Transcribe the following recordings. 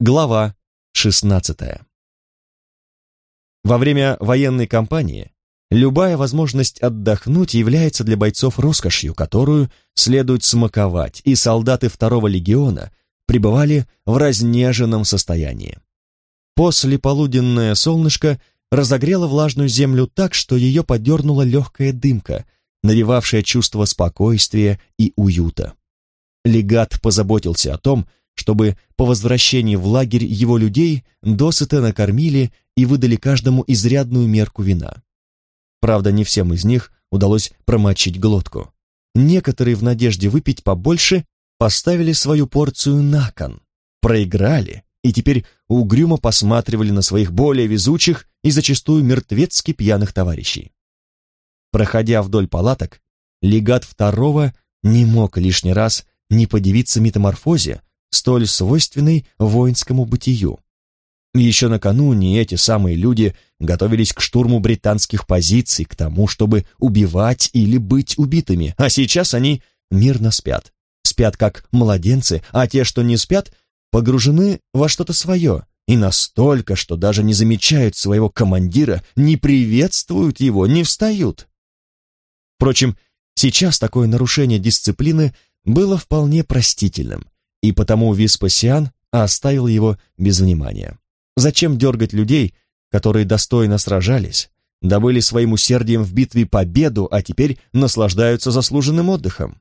Глава 16. Во время военной кампании любая возможность отдохнуть является для бойцов роскошью, которую следует смаковать, и солдаты второго легиона пребывали в разнеженном состоянии. После полуденное солнышко разогрело влажную землю так, что ее подернула легкая дымка, навевавшая чувство спокойствия и уюта. Легат позаботился о том, чтобы по возвращении в лагерь его людей досыта накормили и выдали каждому изрядную мерку вина. Правда, не всем из них удалось промочить глотку. Некоторые в надежде выпить побольше поставили свою порцию на кон, проиграли и теперь угрюмо посматривали на своих более везучих и зачастую мертвецки пьяных товарищей. Проходя вдоль палаток, легат второго не мог лишний раз не подивиться метаморфозе, столь свойственной воинскому бытию. Еще накануне эти самые люди готовились к штурму британских позиций, к тому, чтобы убивать или быть убитыми, а сейчас они мирно спят. Спят как младенцы, а те, что не спят, погружены во что-то свое, и настолько, что даже не замечают своего командира, не приветствуют его, не встают. Впрочем, сейчас такое нарушение дисциплины было вполне простительным, и потому Веспасиан оставил его без внимания. Зачем дергать людей, которые достойно сражались, добыли своим усердием в битве победу, а теперь наслаждаются заслуженным отдыхом?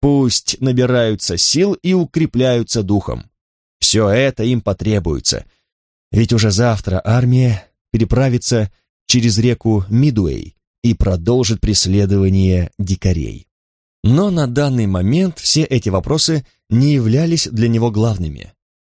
Пусть набираются сил и укрепляются духом. Все это им потребуется, ведь уже завтра армия переправится через реку Мидуэй и продолжит преследование дикарей. Но на данный момент все эти вопросы не являлись для него главными.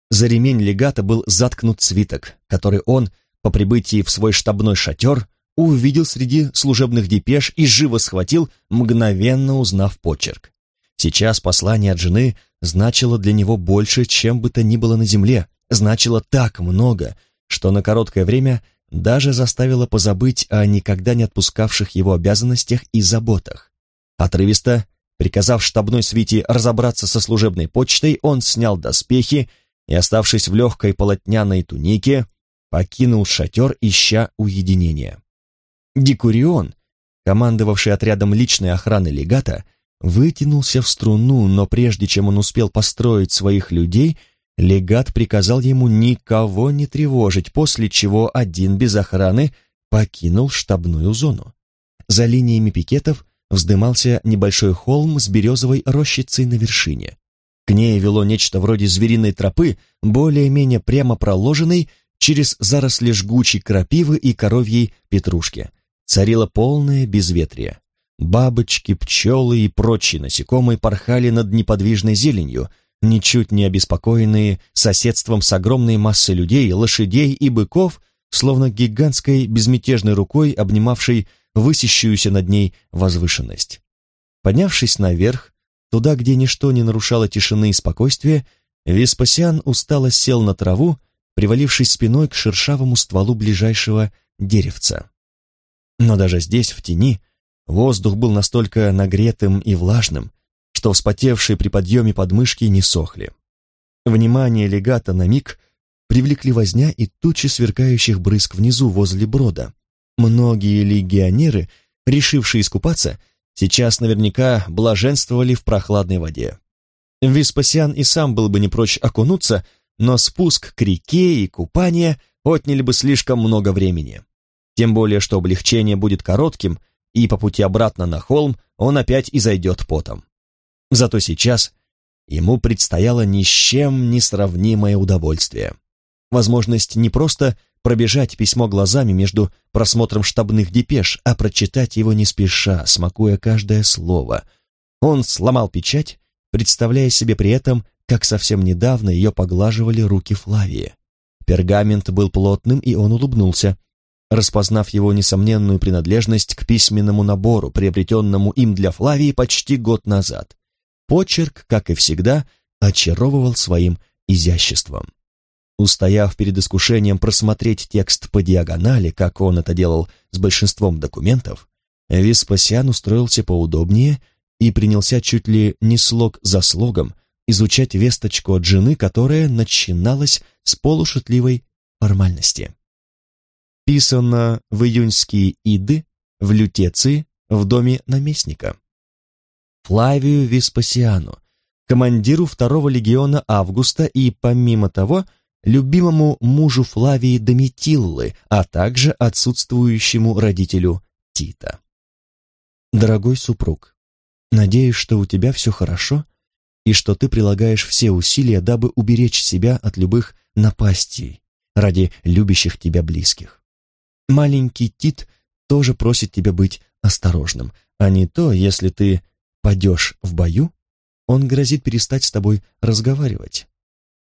За ремень легата был заткнут свиток, который он, по прибытии в свой штабной шатер, увидел среди служебных депеш и живо схватил, мгновенно узнав почерк. Сейчас послание от жены значило для него больше, чем бы то ни было на земле, значило так много, что на короткое время даже заставило позабыть о никогда не отпускавших его обязанностях и заботах. Отрывисто Приказав штабной свите разобраться со служебной почтой, он снял доспехи и, оставшись в легкой полотняной тунике, покинул шатер, ища уединения. Дикурион, командовавший отрядом личной охраны легата, вытянулся в струну, но прежде чем он успел построить своих людей, легат приказал ему никого не тревожить, после чего один без охраны покинул штабную зону. За линиями пикетов вздымался небольшой холм с березовой рощицей на вершине. К ней вело нечто вроде звериной тропы, более-менее прямо проложенной через заросли жгучей крапивы и коровьей петрушки. Царило полное безветрие. Бабочки, пчелы и прочие насекомые порхали над неподвижной зеленью, ничуть не обеспокоенные соседством с огромной массой людей, лошадей и быков, словно гигантской безмятежной рукой, обнимавшей высящуюся над ней возвышенность. Поднявшись наверх, туда, где ничто не нарушало тишины и спокойствия, Веспасиан устало сел на траву, привалившись спиной к шершавому стволу ближайшего деревца. Но даже здесь, в тени, воздух был настолько нагретым и влажным, что вспотевшие при подъеме подмышки не сохли. Внимание легата на миг привлекли возня и тучи сверкающих брызг внизу возле брода, Многие легионеры, решившие искупаться, сейчас наверняка блаженствовали в прохладной воде. Веспасиан и сам был бы не прочь окунуться, но спуск к реке и купание отняли бы слишком много времени. Тем более, что облегчение будет коротким, и по пути обратно на холм он опять изойдет потом. Зато сейчас ему предстояло ни с чем не сравнимое удовольствие. Возможность не просто пробежать письмо глазами между просмотром штабных депеш, а прочитать его не спеша, смакуя каждое слово. Он сломал печать, представляя себе при этом, как совсем недавно ее поглаживали руки Флавии. Пергамент был плотным, и он улыбнулся, распознав его несомненную принадлежность к письменному набору, приобретенному им для Флавии почти год назад. Почерк, как и всегда, очаровывал своим изяществом. Устояв перед искушением просмотреть текст по диагонали, как он это делал с большинством документов, Веспасиан устроился поудобнее и принялся чуть ли не слог за слогом изучать весточку от жены, которая начиналась с полушутливой формальности. Писано в июньские иды в Лютеции в доме наместника. Флавию Веспасиану, командиру второго легиона Августа и, помимо того, любимому мужу Флавии Доmitиллы, а также отсутствующему родителю Тита. Дорогой супруг, надеюсь, что у тебя все хорошо и что ты прилагаешь все усилия, дабы уберечь себя от любых напастей ради любящих тебя близких. Маленький Тит тоже просит тебя быть осторожным, а не то, если ты падешь в бою, он грозит перестать с тобой разговаривать.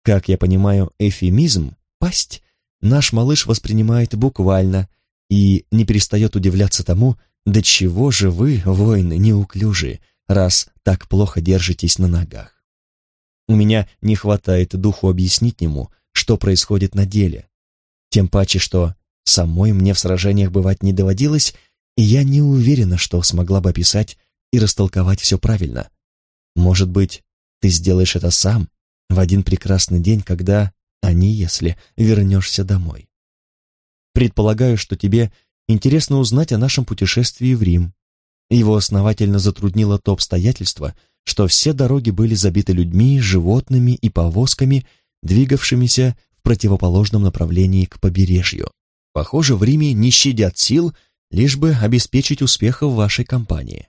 Как я понимаю, эфемизм «пасть» наш малыш воспринимает буквально и не перестает удивляться тому, до чего же вы, воины, неуклюжие, раз так плохо держитесь на ногах. У меня не хватает духу объяснить ему, что происходит на деле. Тем паче, что самой мне в сражениях бывать не доводилось, и я не уверена, что смогла бы описать и растолковать все правильно. Может быть, ты сделаешь это сам в один прекрасный день, когда, а не если, вернешься домой. Предполагаю, что тебе интересно узнать о нашем путешествии в Рим. Его основательно затруднило то обстоятельство, что все дороги были забиты людьми, животными и повозками, двигавшимися в противоположном направлении к побережью. Похоже, в Риме не щадят сил, лишь бы обеспечить успех в вашей компании.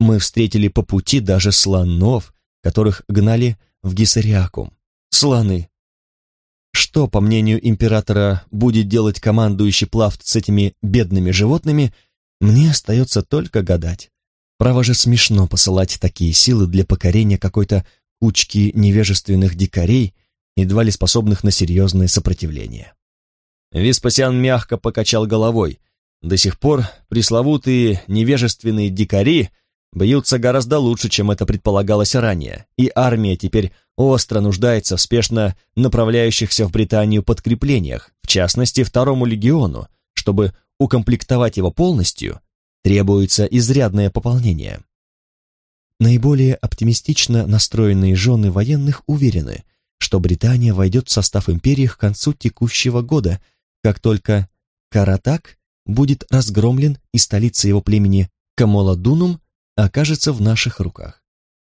Мы встретили по пути даже слонов, которых гнали в Гисариакум. Слоны. Что, по мнению императора, будет делать командующий плавт с этими бедными животными, мне остается только гадать. Право же смешно посылать такие силы для покорения какой-то кучки невежественных дикарей, едва ли способных на серьезное сопротивление. Веспасиан мягко покачал головой. До сих пор пресловутые невежественные дикари бьются гораздо лучше, чем это предполагалось ранее, и армия теперь остро нуждается в спешно направляющихся в Британию подкреплениях, в частности, второму легиону, чтобы укомплектовать его полностью, требуется изрядное пополнение. Наиболее оптимистично настроенные жены военных уверены, что Британия войдет в состав империи к концу текущего года, как только Каратак будет разгромлен и столица его племени Камола-Дунум окажется в наших руках.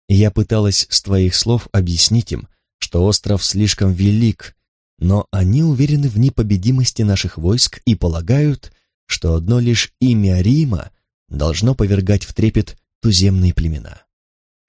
Я пыталась с твоих слов объяснить им, что остров слишком велик, но они уверены в непобедимости наших войск и полагают, что одно лишь имя Рима должно повергать в трепет туземные племена.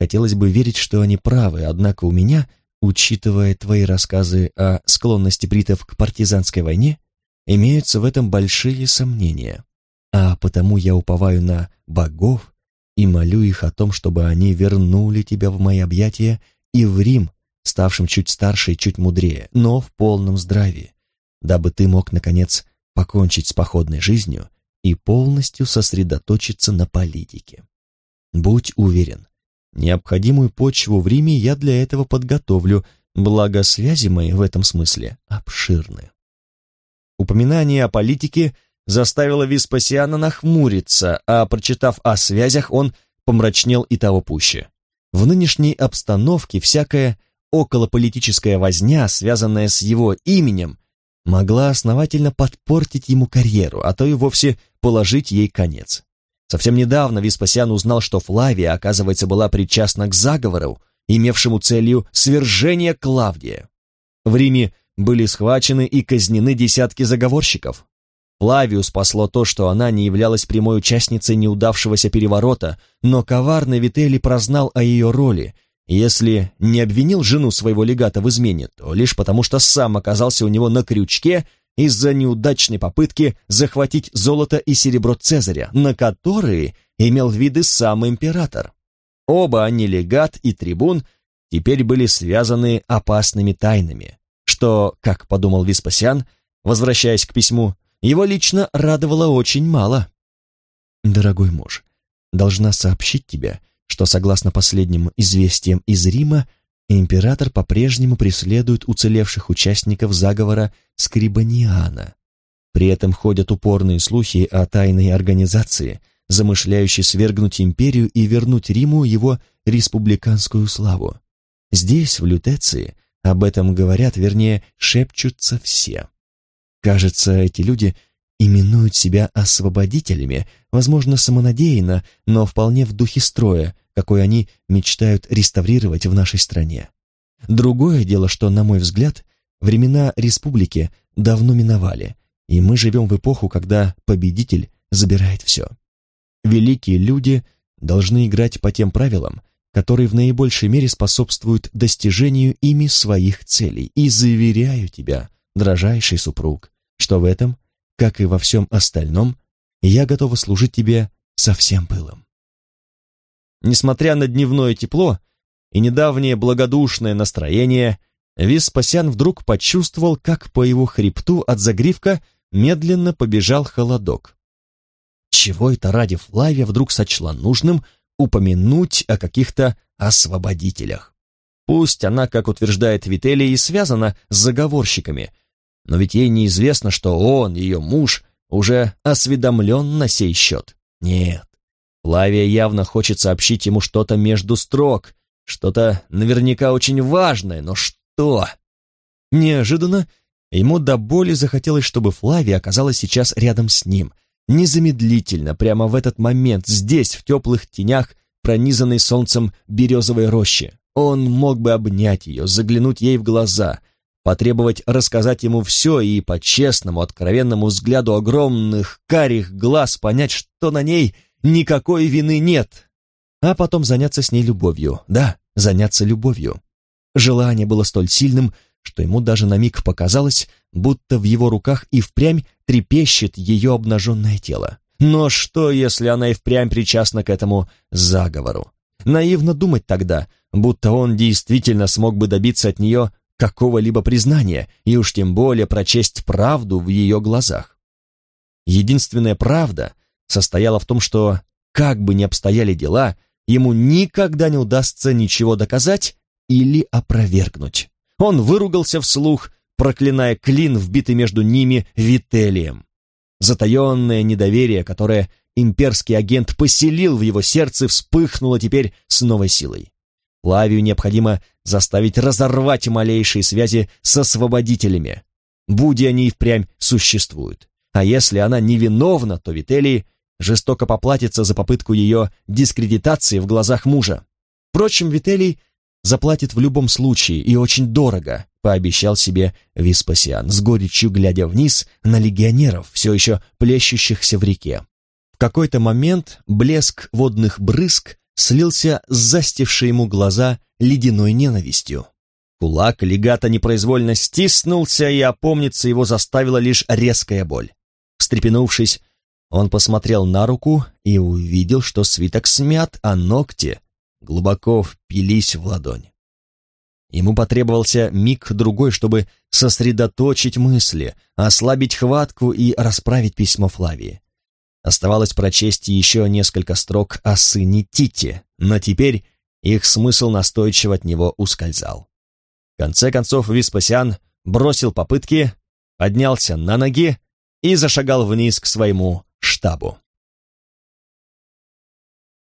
Хотелось бы верить, что они правы, однако у меня, учитывая твои рассказы о склонности бритов к партизанской войне, имеются в этом большие сомнения, а потому я уповаю на богов, и молю их о том, чтобы они вернули тебя в мои объятия и в Рим, ставшим чуть старше и чуть мудрее, но в полном здравии, дабы ты мог, наконец, покончить с походной жизнью и полностью сосредоточиться на политике. Будь уверен, необходимую почву в Риме я для этого подготовлю, благо связи мои в этом смысле обширны. Упоминание о политике – заставило Веспасиана нахмуриться, а, прочитав о связях, он помрачнел и того пуще. В нынешней обстановке всякая околополитическая возня, связанная с его именем, могла основательно подпортить ему карьеру, а то и вовсе положить ей конец. Совсем недавно Веспасиан узнал, что Флавия, оказывается, была причастна к заговору, имевшему целью свержение Клавдия. В Риме были схвачены и казнены десятки заговорщиков. Флавию спасло то, что она не являлась прямой участницей неудавшегося переворота, но коварный Вителли прознал о ее роли, если не обвинил жену своего легата в измене, то лишь потому, что сам оказался у него на крючке из-за неудачной попытки захватить золото и серебро Цезаря, на которые имел виды сам император. Оба они, легат и трибун, теперь были связаны опасными тайнами, что, как подумал Веспасиан, возвращаясь к письму, его лично радовало очень мало. «Дорогой муж, должна сообщить тебе, что, согласно последним известиям из Рима, император по-прежнему преследует уцелевших участников заговора Скрибониана. При этом ходят упорные слухи о тайной организации, замышляющей свергнуть империю и вернуть Риму его республиканскую славу. Здесь, в Лютеции, об этом говорят, вернее, шепчутся все. Кажется, эти люди именуют себя освободителями, возможно, самонадеянно, но вполне в духе строя, какой они мечтают реставрировать в нашей стране. Другое дело, что, на мой взгляд, времена республики давно миновали, и мы живем в эпоху, когда победитель забирает все. Великие люди должны играть по тем правилам, которые в наибольшей мере способствуют достижению ими своих целей. И заверяю тебя, дрожайший супруг, что в этом, как и во всем остальном, я готова служить тебе со всем пылом. Несмотря на дневное тепло и недавнее благодушное настроение, Веспасиан вдруг почувствовал, как по его хребту от загривка медленно побежал холодок. Чего это ради Флавия вдруг сочла нужным упомянуть о каких-то освободителях? Пусть она, как утверждает Вителия, и связана с заговорщиками, но ведь ей неизвестно, что он, ее муж, уже осведомлен на сей счет. Нет, Флавия явно хочет сообщить ему что-то между строк, что-то наверняка очень важное, но что? Неожиданно ему до боли захотелось, чтобы Флавия оказалась сейчас рядом с ним, незамедлительно, прямо в этот момент, здесь, в теплых тенях, пронизанной солнцем березовой рощи. Он мог бы обнять ее, заглянуть ей в глаза, потребовать рассказать ему все и по честному, откровенному взгляду огромных карих глаз понять, что на ней никакой вины нет, а потом заняться с ней любовью, да, заняться любовью. Желание было столь сильным, что ему даже на миг показалось, будто в его руках и впрямь трепещет ее обнаженное тело. Но что, если она и впрямь причастна к этому заговору? Наивно думать тогда, будто он действительно смог бы добиться от нее какого-либо признания, и уж тем более прочесть правду в ее глазах. Единственная правда состояла в том, что, как бы ни обстояли дела, ему никогда не удастся ничего доказать или опровергнуть. Он выругался вслух, проклиная клин, вбитый между ними Вителием. Затаенное недоверие, которое имперский агент поселил в его сердце, вспыхнуло теперь с новой силой. Лавию необходимо заставить разорвать малейшие связи с освободителями. Будь они и впрямь существуют. А если она невиновна, то Вителий жестоко поплатится за попытку ее дискредитации в глазах мужа. Впрочем, Вителий заплатит в любом случае и очень дорого, пообещал себе Веспасиан, с горечью глядя вниз на легионеров, все еще плещущихся в реке. В какой-то момент блеск водных брызг слился с застившей ему глаза ледяной ненавистью. Кулак легата непроизвольно стиснулся, и опомниться его заставила лишь резкая боль. Встрепенувшись, он посмотрел на руку и увидел, что свиток смят, а ногти глубоко впились в ладонь. Ему потребовался миг-другой, чтобы сосредоточить мысли, ослабить хватку и расправить письмо Флавии. Оставалось прочесть еще несколько строк о сыне Тите, но теперь их смысл настойчиво от него ускользал. В конце концов Веспасиан бросил попытки, поднялся на ноги и зашагал вниз к своему штабу.